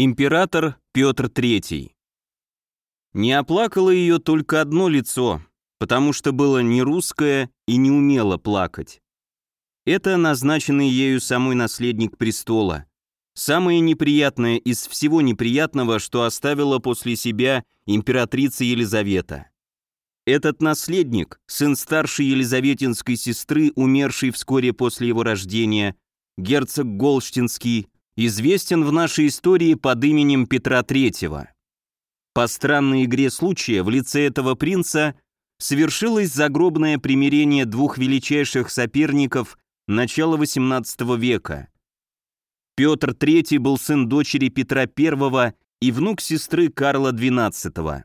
Император Петр III. Не оплакало ее только одно лицо, потому что было не русское и не умело плакать. Это назначенный ею самой наследник престола. Самое неприятное из всего неприятного, что оставила после себя императрица Елизавета. Этот наследник, сын старшей елизаветинской сестры, умершей вскоре после его рождения, герцог Голштинский, известен в нашей истории под именем Петра III. По странной игре случая в лице этого принца совершилось загробное примирение двух величайших соперников начала XVIII века. Петр III был сын дочери Петра I и внук сестры Карла XII.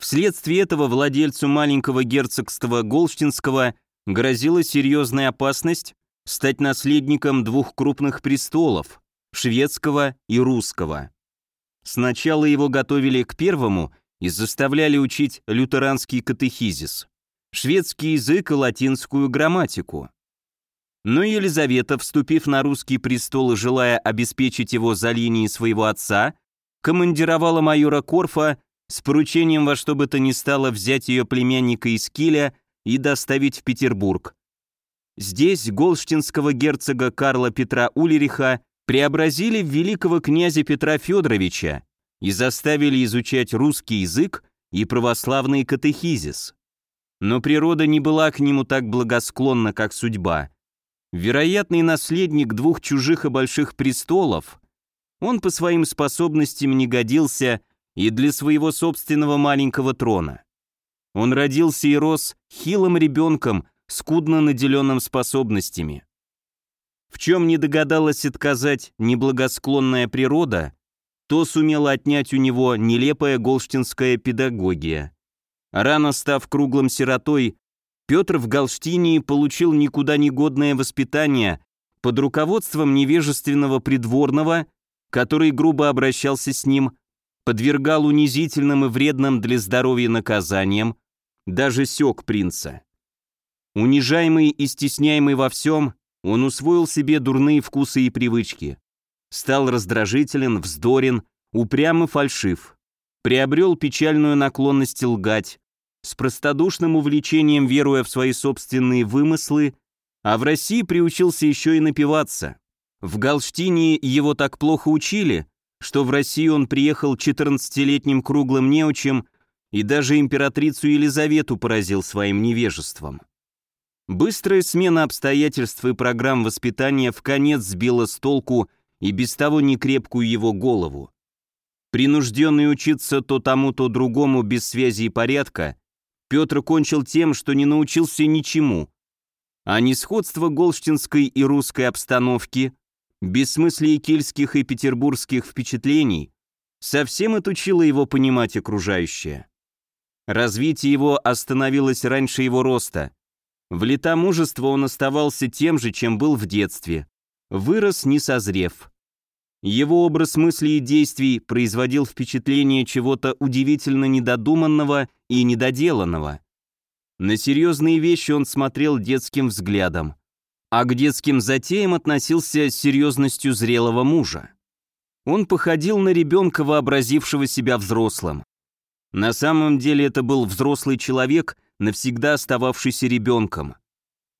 Вследствие этого владельцу маленького герцогства Голштинского грозила серьезная опасность стать наследником двух крупных престолов – шведского и русского. Сначала его готовили к первому и заставляли учить лютеранский катехизис, шведский язык и латинскую грамматику. Но Елизавета, вступив на русский престол и желая обеспечить его за линией своего отца, командировала майора Корфа с поручением во что бы то ни стало взять ее племянника из Киля и доставить в Петербург. Здесь голштинского герцога Карла Петра Ульриха преобразили в великого князя Петра Федоровича и заставили изучать русский язык и православный катехизис. Но природа не была к нему так благосклонна, как судьба. Вероятный наследник двух чужих и больших престолов, он по своим способностям не годился и для своего собственного маленького трона. Он родился и рос хилым ребенком, скудно наделенным способностями. В чем не догадалась отказать неблагосклонная природа, то сумела отнять у него нелепая голштинская педагогия. Рано став круглым сиротой, Петр в Галштинии получил никуда негодное воспитание под руководством невежественного придворного, который грубо обращался с ним, подвергал унизительным и вредным для здоровья наказаниям, даже сёк принца. Унижаемый и стесняемый во всем, он усвоил себе дурные вкусы и привычки. Стал раздражителен, вздорен, упрям и фальшив. Приобрел печальную наклонность лгать, с простодушным увлечением веруя в свои собственные вымыслы, а в России приучился еще и напиваться. В Галштине его так плохо учили, что в Россию он приехал 14-летним круглым неучем и даже императрицу Елизавету поразил своим невежеством. Быстрая смена обстоятельств и программ воспитания в конец сбила с толку и без того некрепкую его голову. Принужденный учиться то тому, то другому без связи и порядка, Петр кончил тем, что не научился ничему. А несходство голштинской и русской обстановки, бессмыслие кельтских и петербургских впечатлений, совсем отучило его понимать окружающее. Развитие его остановилось раньше его роста – в лета мужества он оставался тем же, чем был в детстве. Вырос, не созрев. Его образ мыслей и действий производил впечатление чего-то удивительно недодуманного и недоделанного. На серьезные вещи он смотрел детским взглядом, а к детским затеям относился с серьезностью зрелого мужа. Он походил на ребенка, вообразившего себя взрослым. На самом деле это был взрослый человек, навсегда остававшийся ребенком.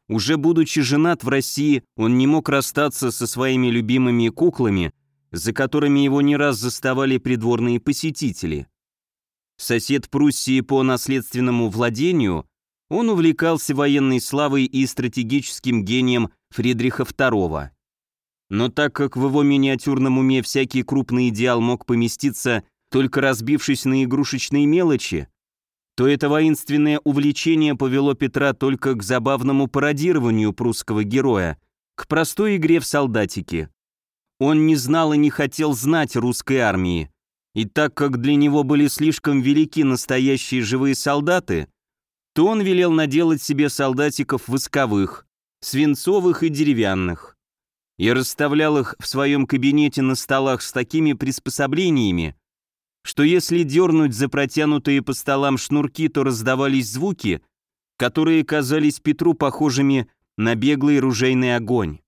Уже будучи женат в России, он не мог расстаться со своими любимыми куклами, за которыми его не раз заставали придворные посетители. Сосед Пруссии по наследственному владению, он увлекался военной славой и стратегическим гением Фридриха II. Но так как в его миниатюрном уме всякий крупный идеал мог поместиться, только разбившись на игрушечные мелочи, то это воинственное увлечение повело Петра только к забавному пародированию прусского героя, к простой игре в солдатики. Он не знал и не хотел знать русской армии, и так как для него были слишком велики настоящие живые солдаты, то он велел наделать себе солдатиков восковых, свинцовых и деревянных, и расставлял их в своем кабинете на столах с такими приспособлениями, что если дернуть за протянутые по столам шнурки, то раздавались звуки, которые казались Петру похожими на беглый ружейный огонь.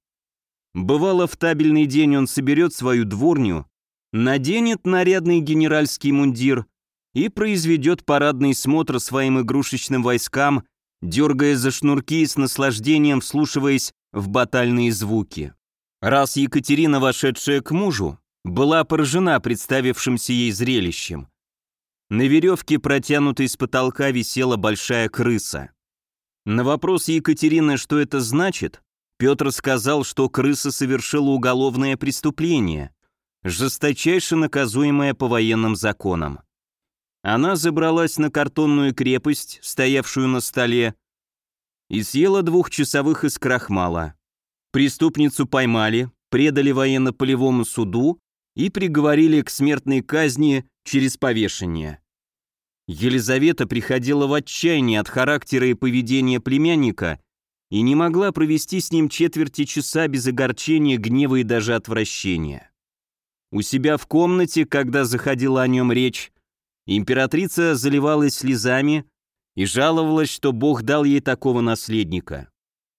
Бывало, в табельный день он соберет свою дворню наденет нарядный генеральский мундир и произведет парадный смотр своим игрушечным войскам, дергая за шнурки с наслаждением вслушиваясь в батальные звуки. Раз Екатерина, вошедшая к мужу, была поражена представившимся ей зрелищем. На веревке, протянутой с потолка, висела большая крыса. На вопрос Екатерины, что это значит, Петр сказал, что крыса совершила уголовное преступление, жесточайше наказуемое по военным законам. Она забралась на картонную крепость, стоявшую на столе, и съела двухчасовых из крахмала. Преступницу поймали, предали военно-полевому суду и приговорили к смертной казни через повешение. Елизавета приходила в отчаяние от характера и поведения племянника и не могла провести с ним четверти часа без огорчения, гнева и даже отвращения. У себя в комнате, когда заходила о нем речь, императрица заливалась слезами и жаловалась, что Бог дал ей такого наследника.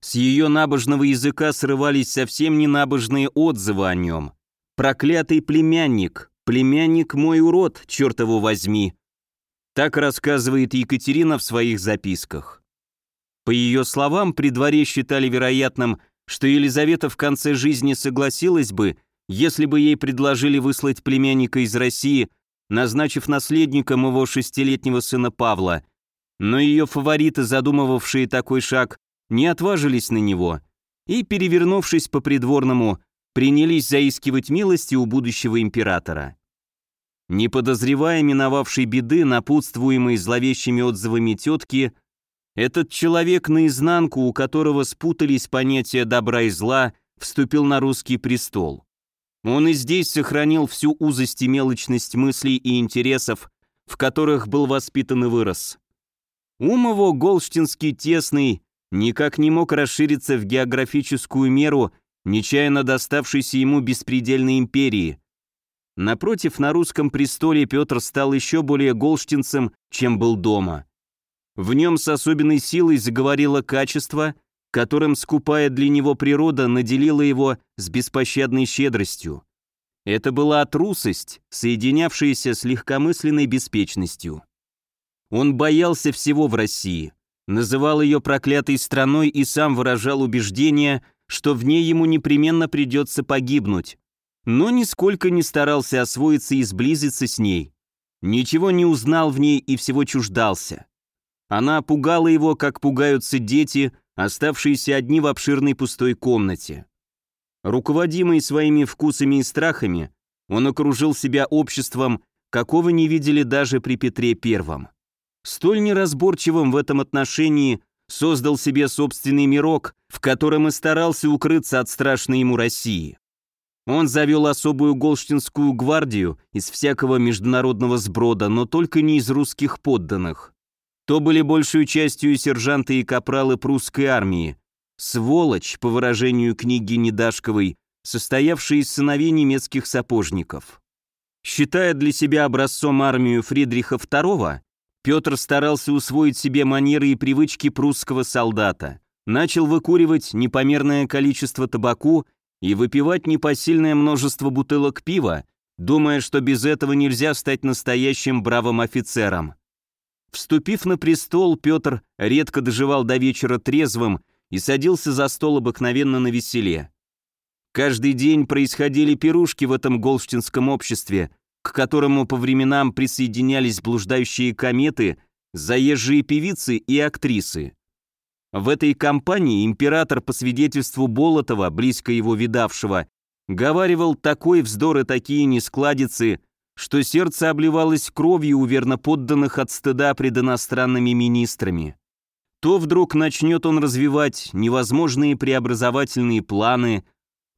С ее набожного языка срывались совсем ненабожные отзывы о нем. «Проклятый племянник! Племянник мой урод, черт его возьми!» Так рассказывает Екатерина в своих записках. По ее словам, при дворе считали вероятным, что Елизавета в конце жизни согласилась бы, если бы ей предложили выслать племянника из России, назначив наследником его шестилетнего сына Павла, но ее фавориты, задумывавшие такой шаг, не отважились на него и, перевернувшись по придворному, принялись заискивать милости у будущего императора. Не подозревая миновавшей беды, напутствуемой зловещими отзывами тетки, этот человек наизнанку, у которого спутались понятия добра и зла, вступил на русский престол. Он и здесь сохранил всю узость и мелочность мыслей и интересов, в которых был воспитан и вырос. Ум его, голштинский тесный, никак не мог расшириться в географическую меру, нечаянно доставшейся ему беспредельной империи – Напротив, на русском престоле Петр стал еще более голштинцем, чем был дома. В нем с особенной силой заговорило качество, которым скупая для него природа наделила его с беспощадной щедростью. Это была трусость, соединявшаяся с легкомысленной беспечностью. Он боялся всего в России, называл ее проклятой страной и сам выражал убеждение, что в ней ему непременно придется погибнуть но нисколько не старался освоиться и сблизиться с ней. Ничего не узнал в ней и всего чуждался. Она пугала его, как пугаются дети, оставшиеся одни в обширной пустой комнате. Руководимый своими вкусами и страхами, он окружил себя обществом, какого не видели даже при Петре Первом. Столь неразборчивым в этом отношении создал себе собственный мирок, в котором и старался укрыться от страшной ему России. Он завел особую голштинскую гвардию из всякого международного сброда, но только не из русских подданных. То были большую частью сержанты и капралы прусской армии. Сволочь, по выражению книги Недашковой, состоявшие из сыновей немецких сапожников. Считая для себя образцом армию Фридриха II, Петр старался усвоить себе манеры и привычки прусского солдата. Начал выкуривать непомерное количество табаку и выпивать непосильное множество бутылок пива, думая, что без этого нельзя стать настоящим бравым офицером. Вступив на престол, Петр редко доживал до вечера трезвым и садился за стол обыкновенно на веселе. Каждый день происходили пирушки в этом голштинском обществе, к которому по временам присоединялись блуждающие кометы, заезжие певицы и актрисы. В этой компании император, по свидетельству Болотова, близко его видавшего, говаривал такой вздор и такие нескладицы, что сердце обливалось кровью у верноподданных от стыда пред иностранными министрами. То вдруг начнет он развивать невозможные преобразовательные планы,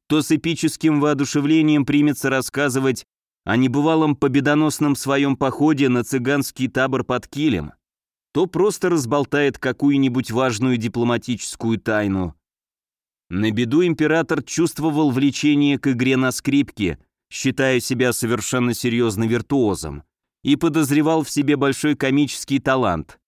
то с эпическим воодушевлением примется рассказывать о небывалом победоносном своем походе на цыганский табор под Килем то просто разболтает какую-нибудь важную дипломатическую тайну. На беду император чувствовал влечение к игре на скрипке, считая себя совершенно серьезно виртуозом, и подозревал в себе большой комический талант,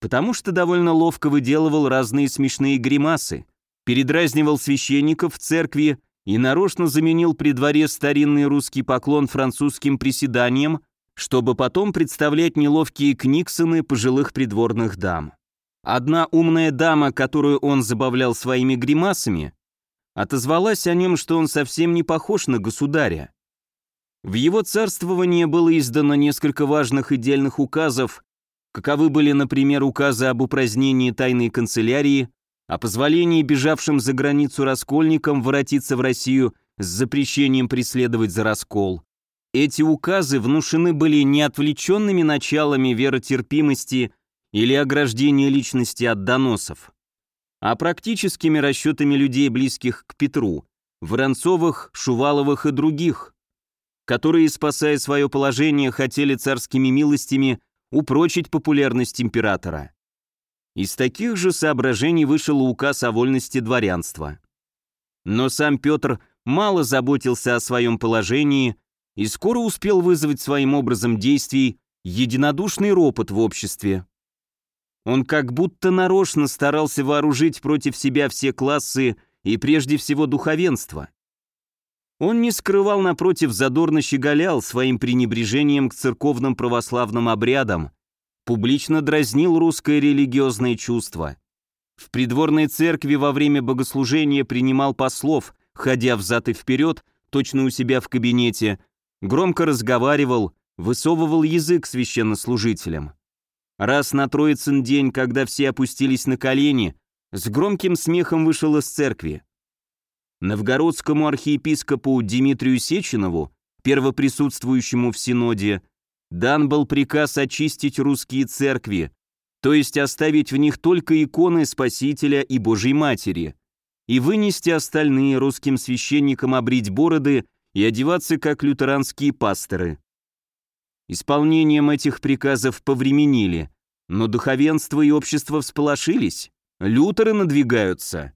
потому что довольно ловко выделывал разные смешные гримасы, передразнивал священников в церкви и нарочно заменил при дворе старинный русский поклон французским приседанием, чтобы потом представлять неловкие книксоны пожилых придворных дам. Одна умная дама, которую он забавлял своими гримасами, отозвалась о нем, что он совсем не похож на государя. В его царствовании было издано несколько важных и дельных указов, каковы были, например, указы об упразднении тайной канцелярии, о позволении бежавшим за границу раскольникам воротиться в Россию с запрещением преследовать за раскол. Эти указы внушены были не отвлеченными началами веротерпимости или ограждения личности от доносов, а практическими расчетами людей, близких к Петру, Воронцовых, Шуваловых и других, которые, спасая свое положение, хотели царскими милостями упрочить популярность императора. Из таких же соображений вышел указ о вольности дворянства. Но сам Петр мало заботился о своем положении и скоро успел вызвать своим образом действий единодушный ропот в обществе. Он как будто нарочно старался вооружить против себя все классы и прежде всего духовенство. Он не скрывал, напротив, задорно щеголял своим пренебрежением к церковным православным обрядам, публично дразнил русское религиозное чувство. В придворной церкви во время богослужения принимал послов, ходя взад и вперед, точно у себя в кабинете, громко разговаривал, высовывал язык священнослужителям. Раз на Троицын день, когда все опустились на колени, с громким смехом вышел из церкви. Новгородскому архиепископу Дмитрию Сеченову, первоприсутствующему в Синоде, дан был приказ очистить русские церкви, то есть оставить в них только иконы Спасителя и Божьей Матери, и вынести остальные русским священникам обрить бороды и одеваться как лютеранские пасторы. Исполнением этих приказов повременили, но духовенство и общество всполошились, лютеры надвигаются.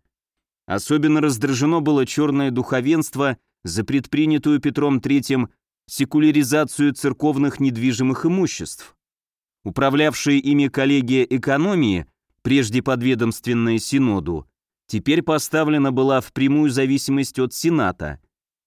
Особенно раздражено было черное духовенство за предпринятую Петром III секуляризацию церковных недвижимых имуществ. Управлявшая ими коллегия экономии, прежде подведомственная Синоду, теперь поставлена была в прямую зависимость от Сената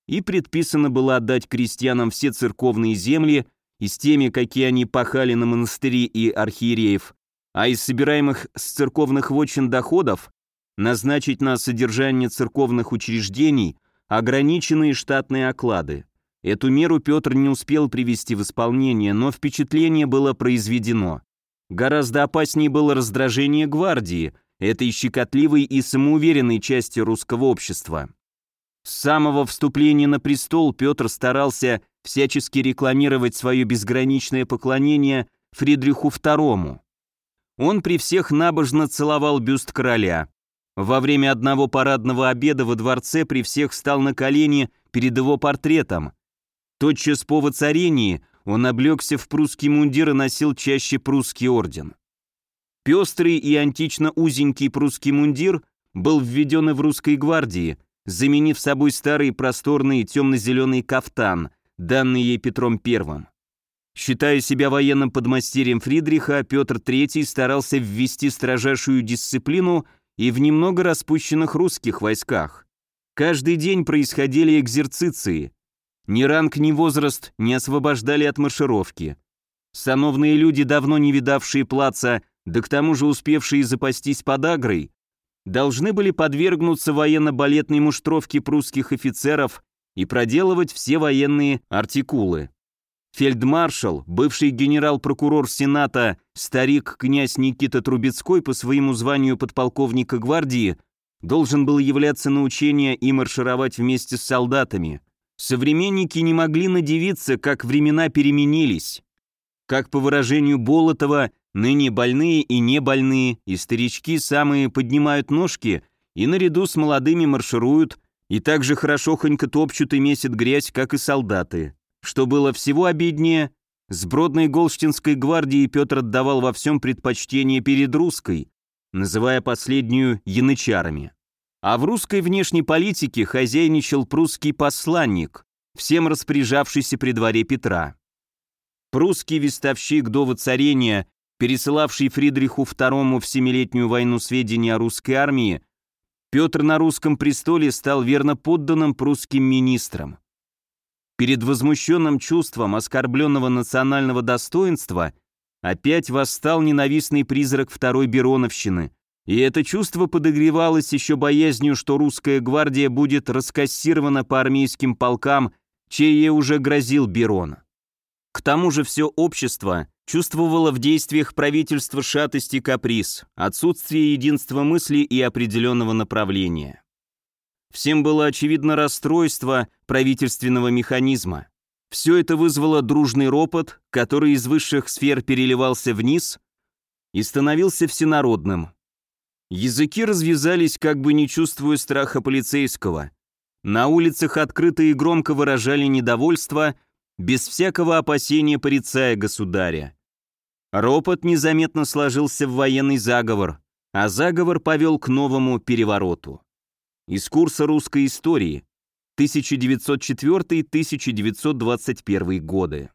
и предписано было отдать крестьянам все церковные земли и с теми, какие они пахали на монастыри и архиереев, а из собираемых с церковных вотчин доходов назначить на содержание церковных учреждений ограниченные штатные оклады. Эту меру Петр не успел привести в исполнение, но впечатление было произведено. Гораздо опаснее было раздражение гвардии, этой щекотливой и самоуверенной части русского общества. С самого вступления на престол Петр старался всячески рекламировать свое безграничное поклонение Фридриху II. Он при всех набожно целовал бюст короля. Во время одного парадного обеда во дворце при всех встал на колени перед его портретом, Тотчас по воцарении он облегся в прусский мундир и носил чаще прусский орден. Пестрый и антично узенький прусский мундир был введен и в русской гвардии, заменив собой старый просторный темно-зеленый кафтан, данный ей Петром I. Считая себя военным подмастерьем Фридриха, Петр III старался ввести строжайшую дисциплину и в немного распущенных русских войсках. Каждый день происходили экзерциции, ни ранг, ни возраст не освобождали от маршировки. Сановные люди, давно не видавшие плаца, да к тому же успевшие запастись подагрой, должны были подвергнуться военно-балетной муштровке прусских офицеров и проделывать все военные артикулы. Фельдмаршал, бывший генерал-прокурор Сената, старик-князь Никита Трубецкой по своему званию подполковника гвардии, должен был являться на учения и маршировать вместе с солдатами. Современники не могли надевиться, как времена переменились. Как по выражению Болотова, ныне больные и небольные, и старички самые поднимают ножки и наряду с молодыми маршируют, и так же хорошохонько топчут и месят грязь, как и солдаты. Что было всего обиднее, с бродной Голштинской гвардией Петр отдавал во всем предпочтение перед русской, называя последнюю янычарами. А в русской внешней политике хозяйничал прусский посланник, всем распоряжавшийся при дворе Петра. Прусский вестовщик до воцарения, пересылавший Фридриху II в Семилетнюю войну сведения о русской армии, Петр на русском престоле стал верно подданным прусским министром. Перед возмущенным чувством оскорбленного национального достоинства опять восстал ненавистный призрак второй Бероновщины, и это чувство подогревалось еще боязнью, что русская гвардия будет раскассирована по армейским полкам, чей ей уже грозил Берон. К тому же все общество чувствовало в действиях правительства шатость и каприз, отсутствие единства мысли и определенного направления. Всем было очевидно расстройство правительственного механизма. Все это вызвало дружный ропот, который из высших сфер переливался вниз и становился всенародным. Языки развязались, как бы не чувствуя страха полицейского. На улицах открыто и громко выражали недовольство, без всякого опасения порицая государя. Ропот незаметно сложился в военный заговор, а заговор повел к новому перевороту. Из курса русской истории 1904-1921 годы.